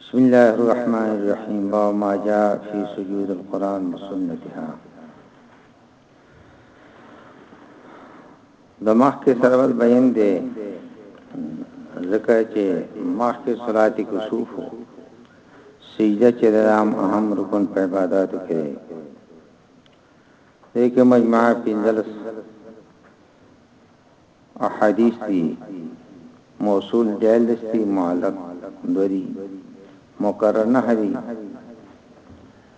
بسم الله الرحمن الرحيم باب ما جاء في سجود القرآن وسنتها د مخکې سره بیان دی ځکه چې مخکې صلات کسوف سجده چې د عام اهم رکن په عبادتو کې دی دغه مجمع 15 احاديث دي موصول ديارلس دي معلق دوه دي مکرر نهه دي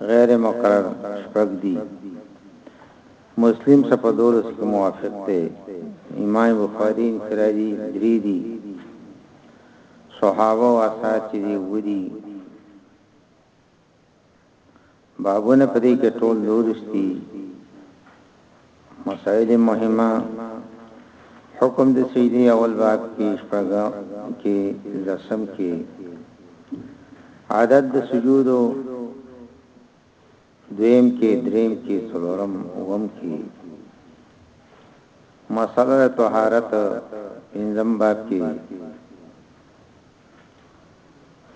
غير مکرر شپږ دي مسلم صفحه دولس کې موافق دی امام بخاری انفرادي درې دي صحابه او اثار چې دي ودي بابونه په دې کې ټول لورس دي مسائل مهمه حکم د سیدی اول باب کې شپږم کې لسم کې عدد د سجود دویم کې دریم کې څلورم اوم کې مسله طهارت پنځم باب کې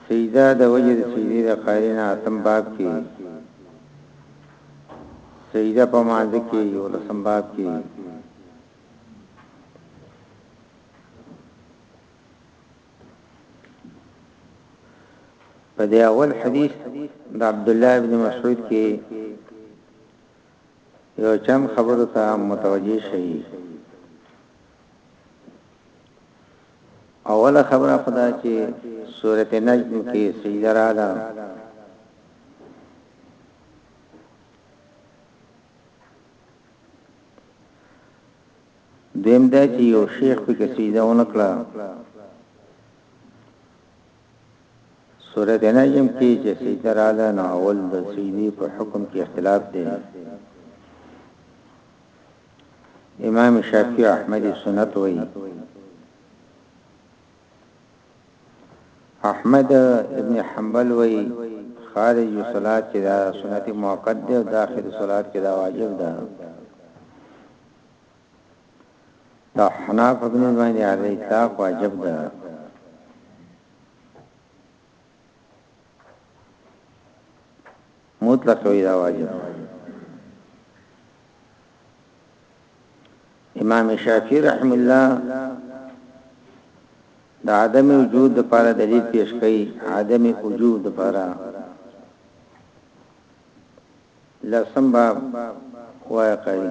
سجده د وجه د سجده د قاری نه اتم باب کې سجده په مانځ کې یو لسم باب کې په دې اول حدیث د عبد الله ابن مسعود کې یو چم خبرو ته متوجي شي اوله خبره خو دا چې سورت نجم کې سجده رااله دیم دا چې یو شیخ په کې سجده ونکړه سورت نجم کې چې سجده رااله نو اول د سجدي په حکم کې اختلاف دی امام شافعی احمد سنت وی احمد ابن حنبل وی خارج صلات کې دا سنت موقت دی او داخل صلات کې دا واجب ده دا حناف ابن باندې هغه اطلاق واجب ده مطلق وی دا واجب امام شافعی رحم الله دا عدم وجود لپاره دلیل پیش کړي عدم وجود لپاره لسم باب وای قری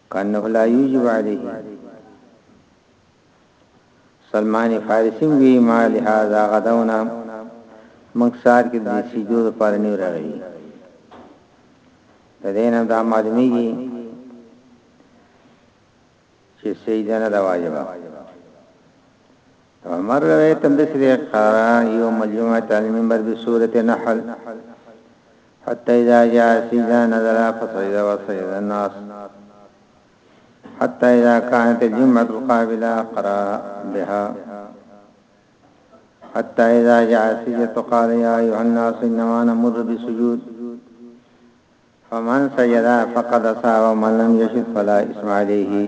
کانه لا یوجب علیه سلمان فارسی وی ما لهذا غدونا مکسار کې د سجدو لپاره نه راغلی د دین دا معلومیږي چې سجده نه دا واجبہ عمر روایت هم د سری قرا یوم الجمعه تعلیم بر بسوره نحل حتى إذا جاء سيدا نزل فصيد وصيد الناس حتى إذا كانت الجمعة القابلة قرأ بها حتى إذا جاء سجدة قال يا أيها الناس إنما نمر بسجود فمن سجد فقد صاب ومن لم يشد فلا اسم عليه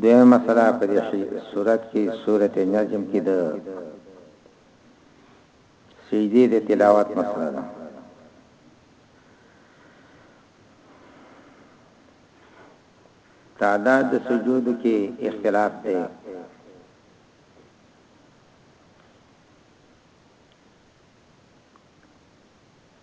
دویمه مسئله په دې صورت کې سورته نجم کې د سجدي د تلاوت مسئله ده تعداد سجود کې اختلاف دی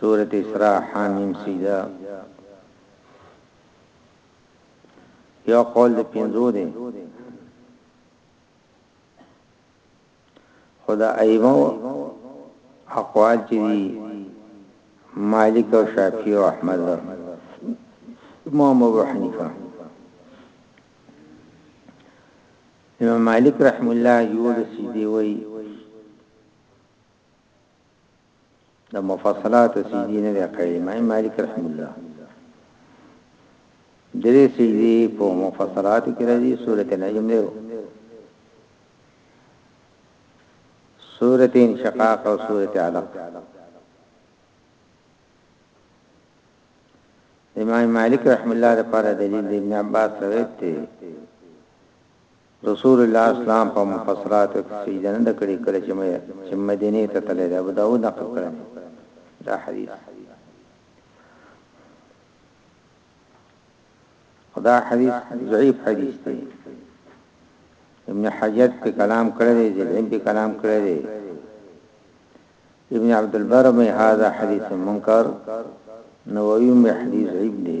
سورة اسراء حامیم سجده یو قول د پنځو دی خدا ایمو اقوال چی دی مالک و شافی و احمد و امام ابو حنیفه امام مالک رحم الله یو د سجده وی د مفصلات سیدی نه دی کړی امام مالک رحم الله درې سیدی په مفصلات کې راځي سورته نجم دی سورته انشقاق او سورته علق امام مالک رحم الله لپاره دلیل ابن عباس روایت دی رسول الله اسلام په مفسراتو کې سجده نه ده کړې کله چې مدینې ته تللی دی، ابوداود نقل کړی دی دا حدیث. خو دا حدیث ضعیف حدیث دی. ابن حجر په کلام کړی دی زلیم په کلام کړی دی ابن عبد البر می هاذا حدیث منکر نووی می حدیث عیب دی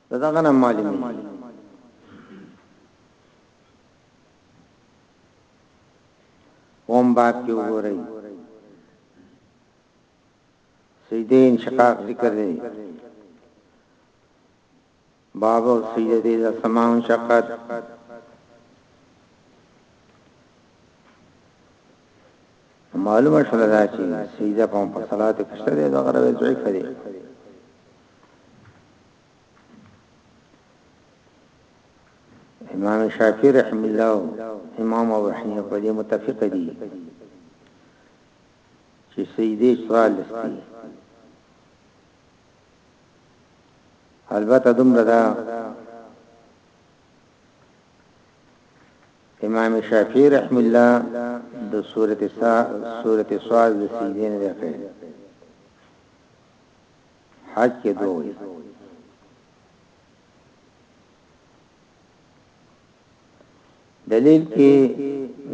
د دغه نه معلومېږي قوم باب کې وګورئ سجده انشقاق ذکر دی باب او سجده دی د سماع انشقاق معلومه شول دا چې سجده په صلات کې شته دی دا غره ضعیف دی امام شافعی رحم الله امام ابو حنیفه په دې متفق دي چې سیدی سوال لستی البته دومره دا امام شافعی رحم الله د سورته سا سورته سوال د سیدی نه ده حج کې دوی دلیل کې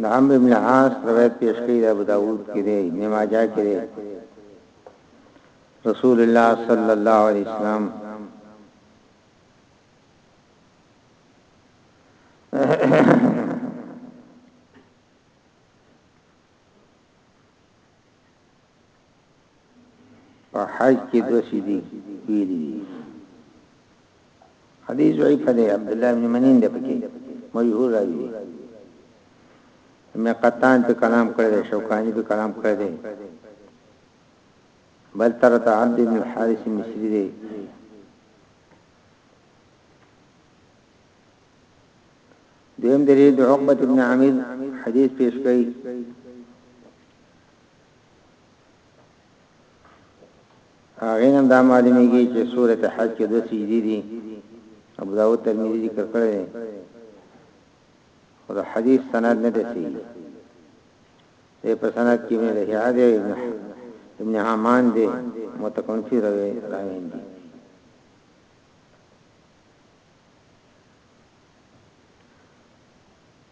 د عمرو بن عاص روایت پیش کړی دی ابو داوود کې دی ابن ماجه کې دی رسول الله صلی الله علیه وسلم په حج کې دوه سیدی ویلي دي حدیث ضعیف دی عبد الله بن منین دی پکې مجهول راوی دی مې قطان په کلام کړی دی شوکانی په کلام کړی دی بل تر ته عبد بن الحارث مصری دی دیم دری د عقبه ابن عامر حدیث پیش کړي هغه نن دا معلومیږي چې سورته حج کې د سجدي دي ابو داود ترمذی ذکر کړی دی خو حدیث سند نه دی صحیح دی په سند کې مې له یاد ابن ابن حمان دی متکون فی روی راوین دی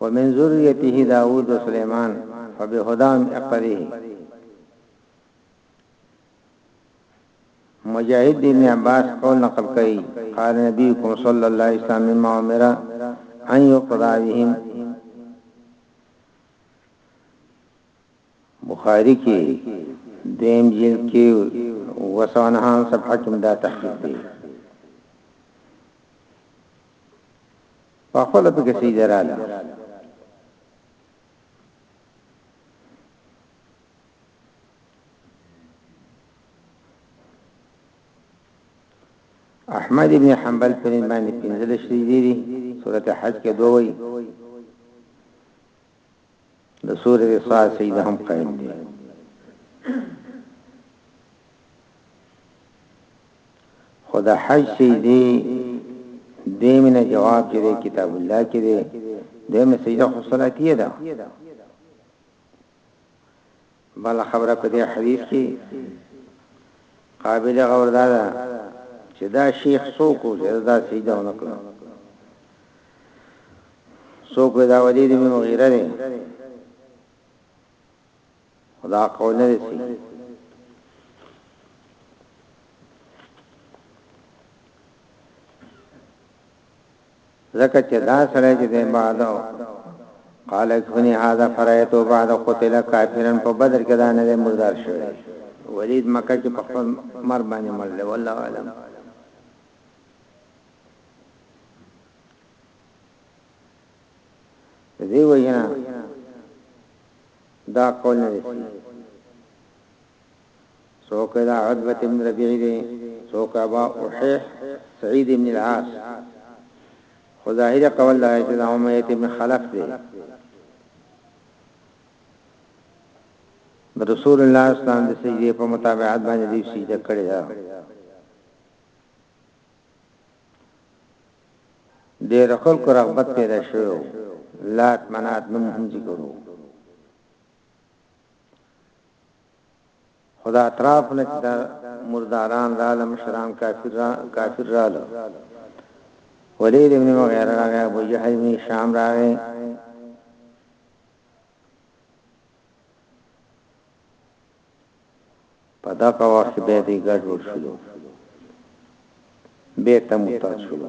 ومن ذريته داوود وسليمان فبهدام اقره مجاهد ابن عباس قول نقل کوي قال نبيكم صلى الله عليه وسلم ما امر ان يقضى بهم بخاری کی دویم جلد کی اووه سوه نهم صفحه کی هم دا تحقیق دی پخپل پکې سیده رااله احمد ابن حنبل پر باندې پنځل شری دی سورته حج کې دوی د سورې صاد سجده هم قائم دی خدا حج سجده دیم نه جواب چې کتاب الله کې دی دیم سجده خو صلاتیه ده بله خبره په دې حدیث کې قابل غور دا ده چې دا شیخ څوک و چې دا سجده ونه کړه څوک دا ولید بن مغیره دی خدا قول نه رسی ځکه چې دا سړی چې دی بعد او قال اکفنی هذا فرایتو بعد قتل کافرن په بدر کې دا نه دی مردار شوی ولید مکه کې په خپل مر باندې مړ دی والله اعلم دی وینا دا قول نه دی څوک دا عتبه ابن ربيعي دی څوک ابا احيح سعيد ابن العاص خو ظاهر قول دا چې دا اميه ابن خلف دی رسول الله صلی الله علیه وسلم د سجدې په متابعت باندې دی سجده کړې ده ډېر خلکو رغبت پیدا شوه لات منات نوم هم ذکرو خو د اطراف نه چې دا مرداران رااله مشران کافر را کافر رااله ولید ابن مغیر راغی ابو جهل ابن شام راغی په دغه وخت به دې ګډ وشلو به ته متر شلو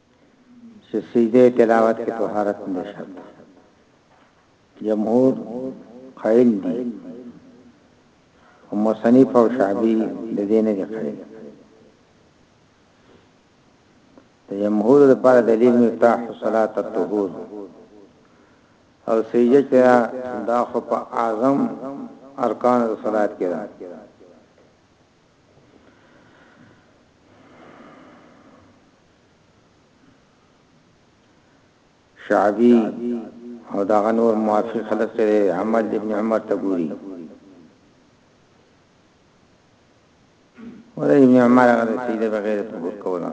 چې سجده تلاوت کې طهارت نه شرط جمهور قائل دي مصنف او شعبي د دې نه دي قائل جمهور لپاره دلیل مفتاح صلات الطهور او سجده کې دا خو په اعظم ارکان صلات کې ده شعبي او دا غنور موافق خلق سره عمل ابن عمر ته ګوري ولې ابن عمر هغه سیده بغیر ته ګور کوله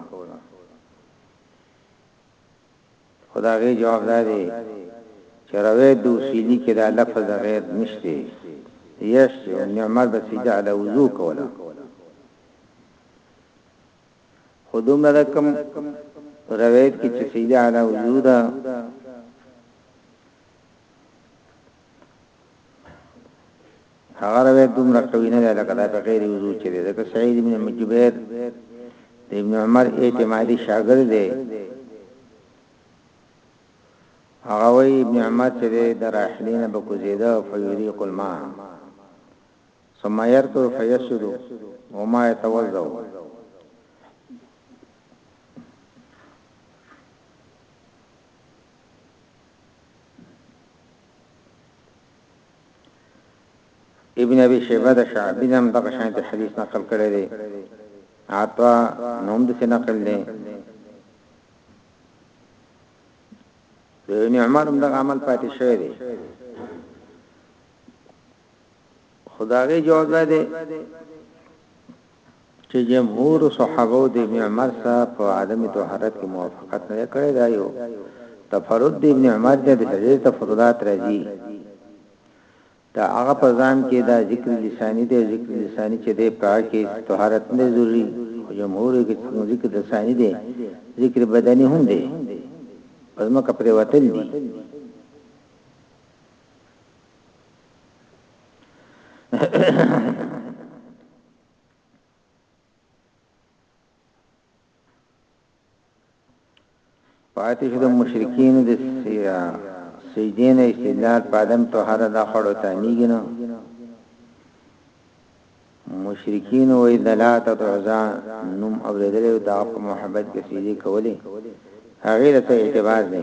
خو د هغې جواب دا دی چې روایت د اصولي کې دا لفظ د غیر نشته یش چې ابن عمر به سجده علی وضو کوله خو دومره د کوم روایت کې چې سجده علی وضو ده هغه روایت دومره قوی نه دی لکه دا په غیر وضو چې دی ځکه سعید ابن مجبیر د ابن عمر اعتمادي شاګرد دی هغه وی ابن عمر چې دی د راحلین به کوزیده فیریق الماء ثم يرتو فيسجد وما يتوضا ابن ابي شيبه د شعبي نام دغه شان د حدیث نقل کړی دی عطا نوم د نقل دی د ابن عمر هم دغه عمل پاتې شوی دی خو د هغې جواب دا دی چې جمهور صحابه د ابن عمر سره په عدم طهارت کې موافقت نه کړی دا یو تفرد د ابن عمر د ډېر تفردات راځي دا هغه په ځان کې دا ذکر لسانی دی ذکر لسانی چې د پاک کې طهارت نه ضروري جمهور کې ذکر لسانی دی ذکر بدني هم دی پزما کپره وتل دي پاتې شو د مشرکین د سیا سیدین استدلال پادم ته هر دا خړو ته نیګنو مشرکین وې دلات او عزا نوم اوریدل او دا په محبت کې سیدی کولی هغه ته اعتبار دی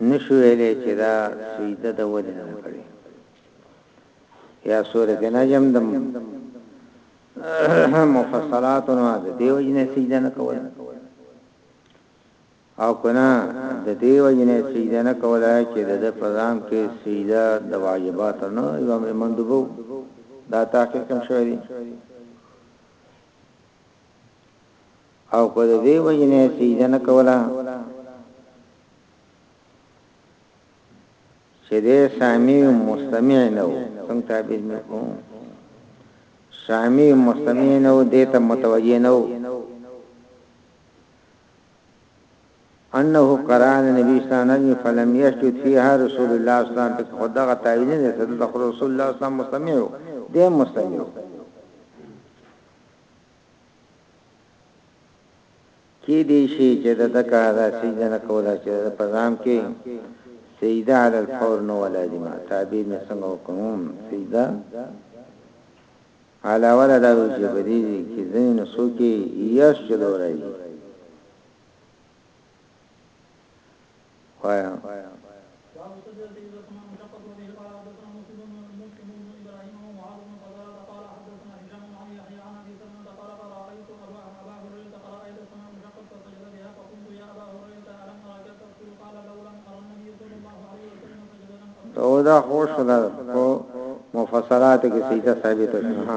نشو ویلی چی دا سجده ده ولی نه کړی یا سورت نجم دم مفصلات نو د دیو جن سجده نه کول او کنا د دیو جن سجده نه کول چې د پرام کې سجده د واجبات نه یو مندوبو دا تحقیق کوم شوی دی او په دې وجه نه سجده نه کوله چې دې سامي مستمع نه و څنګه تعبیر مې کو سامي مستمع نه و دې ته متوجه نه و انه قران نبی صلی الله علیه فلم یسجد فیها رسول الله صلی الله علیه وسلم خدغه تعین نه صد رسول الله صلی الله علیه وسلم مستمع دې مستمع کیدی شی چه د ده کار دا سجده نه کول چه د ده په ځان کی سجده علی الفور نه وه لازمه تعبیر می څنګه وکړم سجده علاوله دا وی چه په دی کی ځنی نسخو کی یش چلو راځی. وایا او دا خوش ده په مفصلات کې سیده ثابت شوه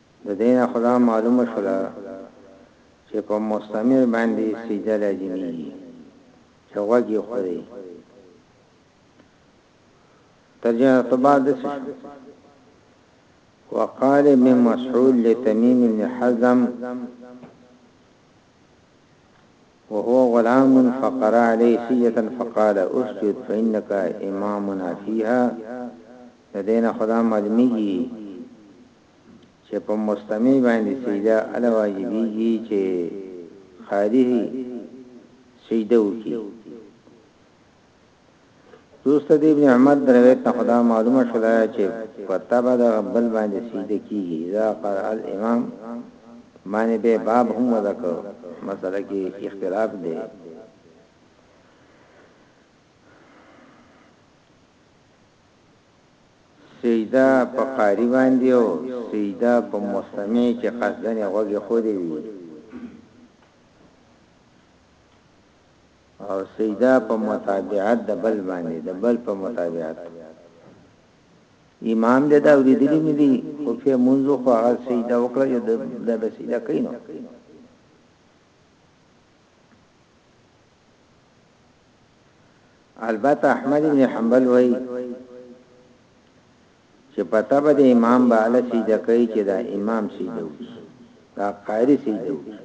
د دې نه خو دا معلومه شوله چې په مستعمر باندې سجده لازمېږي چې غوږ یې خوري. ترجمه الطباع داسې شوه. وقال ابن مسعود لتميم بن حزم وهو غلام فقر عليه سيئة فقال اسجد فإنك امامنا فيها لدينا خدا مدميجي چه په مستمع باندې سجده اله واجبیږي چه قارئ سجده وکړي دوسته د ابن عمر درویت نه خدا معلومه شولا چې په تبع د بل باندې سجده کیږي اذا قرأ الامام باندې به باب هم وذکر مسله کې اختلاف دی سجده په قاري باندې او سجده په مستمع چې قصداً يې غوږ ايښودی وي او سجده په متابعت د بل باندې د بل په متابعت امام دې دا ورېدلی نه دی خو په منځ خو هغه سجده وکړه چې د بسیده کینو البته احمد بن حنبل وای چې پتا به د امام به علی سجده کوي چې دا امام سجده وکړي دا قاری سجده وکړي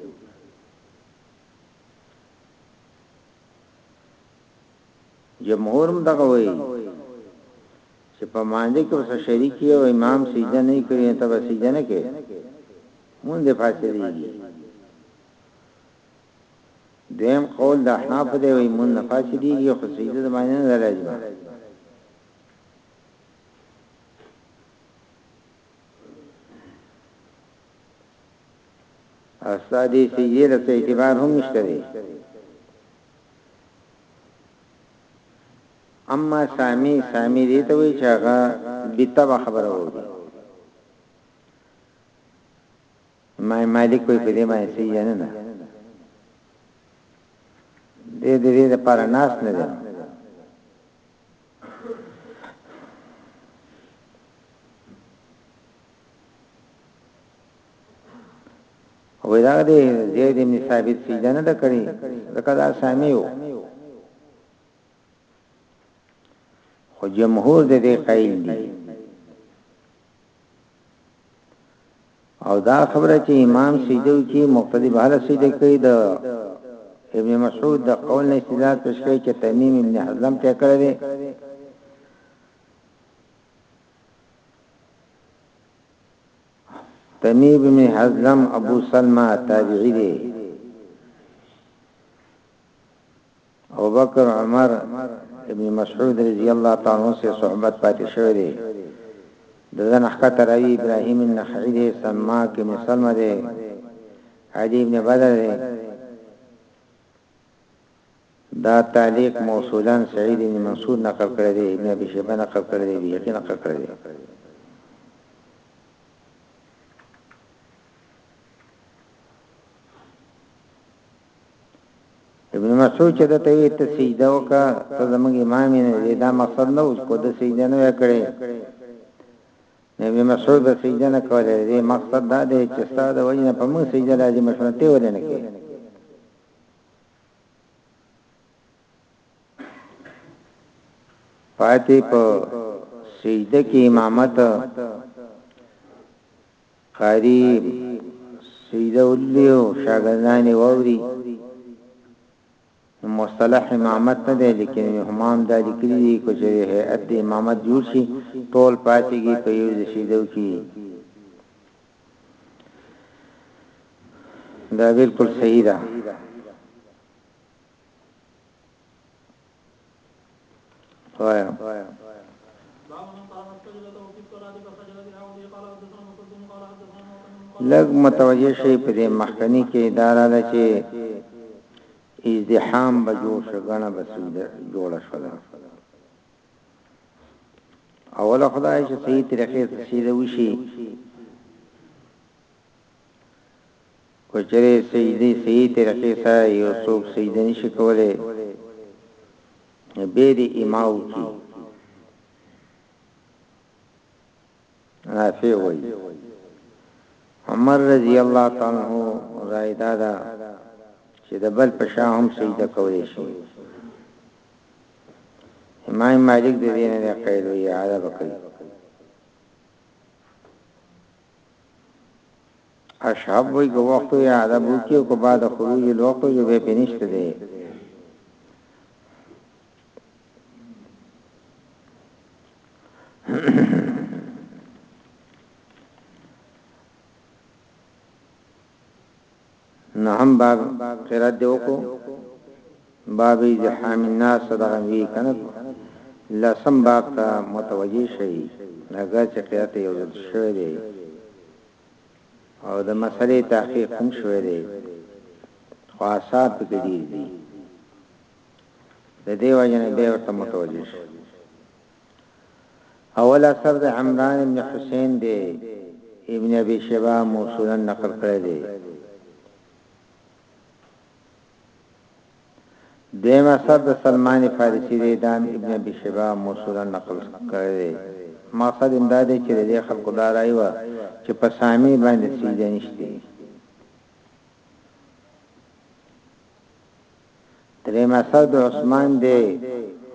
جمهور هم دغه وای چې په مانځ کې وسه شریک یو امام سجده نه کوي ته به سجده نه کوي مونږ د فاصله دي دویم قول د احنافو دی وایي مونځ نه فاسدېږي خو سجده د باندې نه ده لازمه. او ستا دې سجدې له څه اعتبار هم نشته دی. اما سامي سامي دې ته وایي چې هغه بتبه خبره وایي. امام مالک وی په دې باندې صحیح نه ده دې دې د پر ناس نه ده وې دا دې زید ابن ثابت سجده نه کړی ځکه دا سامي وو خو جمهور دې قائل دي او دا خبره چې امام سجده کې مقتدی به له سجده کوي د ابن مسعود د قول نه استدلال پېښ کوي چې تمیم ابن حزم ته کړی دی تمیم ابن حزم ابو سلمہ تابعی دی ابوبکر عمر ابن مسعود رضی الله تعالی عنہ سره صحبت پاتې شوی دی دزن حقت راوی ابراهیم النخعی دی سماک ابن سلمہ دی عدی ابن بدر دی دا تعلیق موصولا سعید بن منصور نقل کړی دی ابن ابي شيبه نقل کړی دی یقین نقل کړی دی ابن مسعود چې د ته وی ته سجده وکا ته زموږ امام نه دی دا مقصد نه اوس کو د سجده نه وکړي ابن مسعود د سجده نه کوله دی مقصد دا دی چې استاد وجنه په موږ سجده لازم شنته ولنه کوي پاتې په سجده کې امامت قاري سجده ودري او شاګردان يې واوري نو مصطلح امامت نه دی لیکن همام دا لیکلي دي کو چې هيئت د امامت جوړ شي ټول پاتېږي په یو سجده کې دا بالکل صحیح ده وایا لګ متوجه شي په دې مخکنی کې اداره ده چې ازدحام به جوړ شګنه بسوده جوړ شول اول خدای چې صحیح طریقې ته سیده وشي که چېرې سجدې صحیح طریقې سره یو څوک سجده نشي کولی به دې اماو کی نافع وای عمر رضی الله تعالی عنہ رائے دادا چې د بل په شان هم سجده کولی شي امام مالک دې نه قید وی عادت کوي اشهب وای که وخت وی ادا بو کې کو بعد خروج الوقت جو به پینشت دی نهم باب قرات دی وکړو باب زحام الناس صدقه وی کنه لسم باب ته متوجی شي اگر چې قرات یو ځل شوی دی او د مسلې تحقیق هم شوی دی خو آثار په دې دي د دې وجنه به ورته متوجی شي اول اثر د عمران ابن حسین دی ابن ابي شيبه موصولا نقل کړی دی دیم اثر د سلمان فارسی دی دام ابن ابي شيبه موصولا نقل کړی دی مقصد امداد چې د خلکو دا رايو چې په سامي باندې سیده نشته دریم اثر د عثمان دی،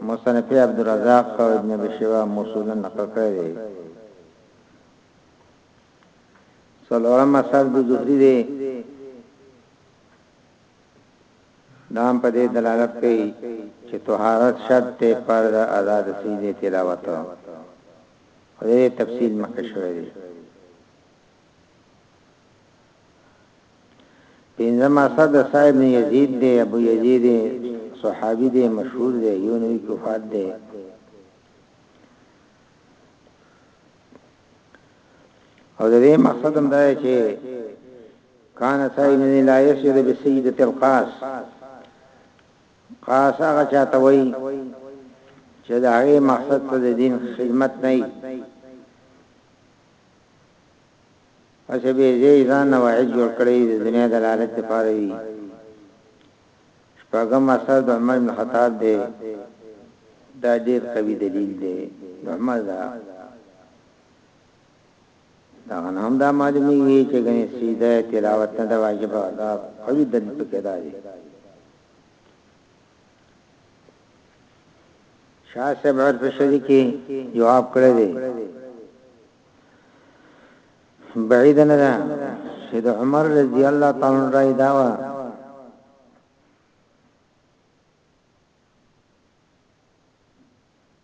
مصنف یې عبدالرزاق او ابن ابي شیبه موصولا نقل کړی دی. څلورم اثر د زهري دی، دا هم په دې دلالت کوي چې طهارت شرط دی پر ادا د سجدې تلاوت. خو دې تفصیل مخکې شوی دی. پنځم اسد سعی ابن یزید دی ابو یزید صحابی دی مشهور دی یو نوی کفات دی او د دې مقصد هم دا چې کان سعی من لا یسجد بسیدۃ القاس قاس هغه چاته وای چې دا هغه مقصد ته د دین خدمت نه پسې به زه ځان نه واعظ جوړ کړی د دنیا د لالچ لپاره وي شپږم اثر د عمر بن خطاب دی دا ډیر قوي دلیل دی د عمر دا دا هم دا معلومی وی چې غني سیده تلاوت نه دا واجب دا قوي دلیل پکې دی شاه صاحب عرف شدی کې جواب کړی دی بعید نه ده چې د عمر رضی الله تعالی عنہ راي داوا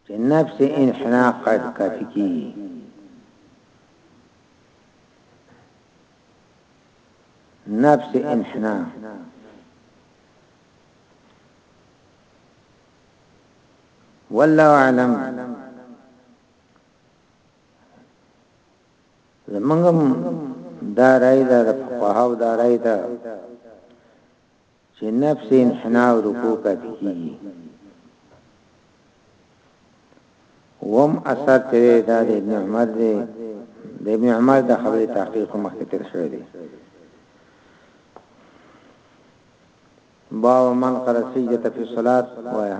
چې نفس انحنا قد کافي کېږي. نفس انحنا والله اعلم زمنګم دا راي دا فقهاو دا راي دا چې نفس انحناء او رکوع کافي کیږي وم اثر چې دا د ابن عمر دی د ابن عمر د خبرې تحقیق مخکې تر شوی دی باو من قرأ سجدة في الصلاة وایه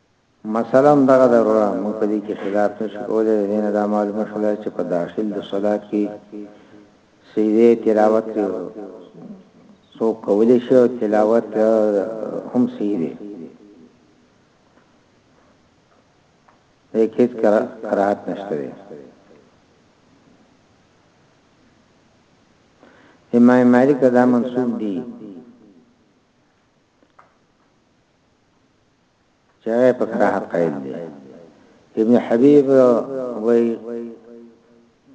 مثلا دغه ده وروره موږ په دې کې خلاف نه شو کولای د دې نه دا معلومه شوله چې په داخل د صلات کې سجده تلاوت څوک کولای شي او تلاوت هم سجده هیڅ قرات نشته دی امام مالک دا منصوب دی چې هغه په کراهت قائل دی ابن حبیب وای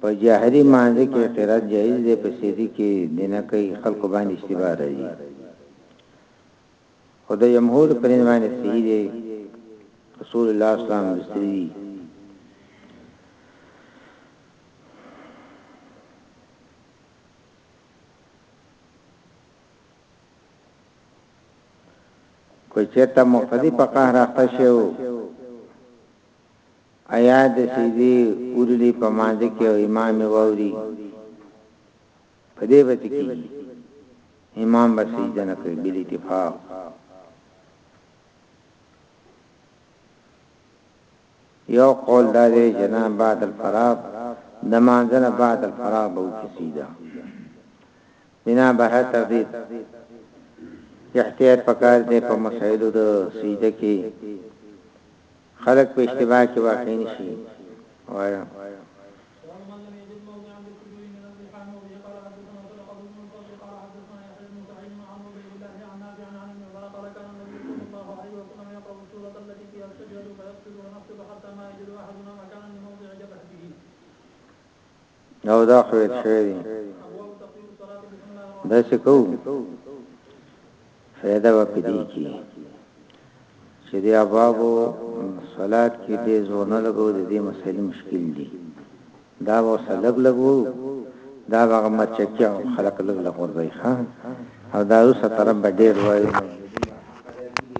په جهري مانځ کې قرات جایز دی په سری کې دینه کوي خلق باندې اشتباه راځي خدای جمهور پرې باندې صحیح دی رسول الله صلی الله علیه وسلم که چېرته مقتدي په قهر اخته شي او ایا د سیدی ورلی په مانځ کې او امام ووري په دې به تکي امام به سجده نه کوي بل اتفاق یو قول دا دی جناب بعد الفراغ د مانځنه بعد الفراغ به وکړي سجده بنا بهر تردید احتیاط پکار دی په مسائلو د سجده کې خلق په اشتباه کې واقع نشي وایا او دا خو ویل شوی دی دا څه کو فائدہ و پدې کې چې دی ابابو صلات کې دې زور نه لګو د دې مسلې مشکل دي دا و سلګ لګو دا هغه مرچکه خلق لګ لګور دی ها او دا اوسه طرف به ډېر وایي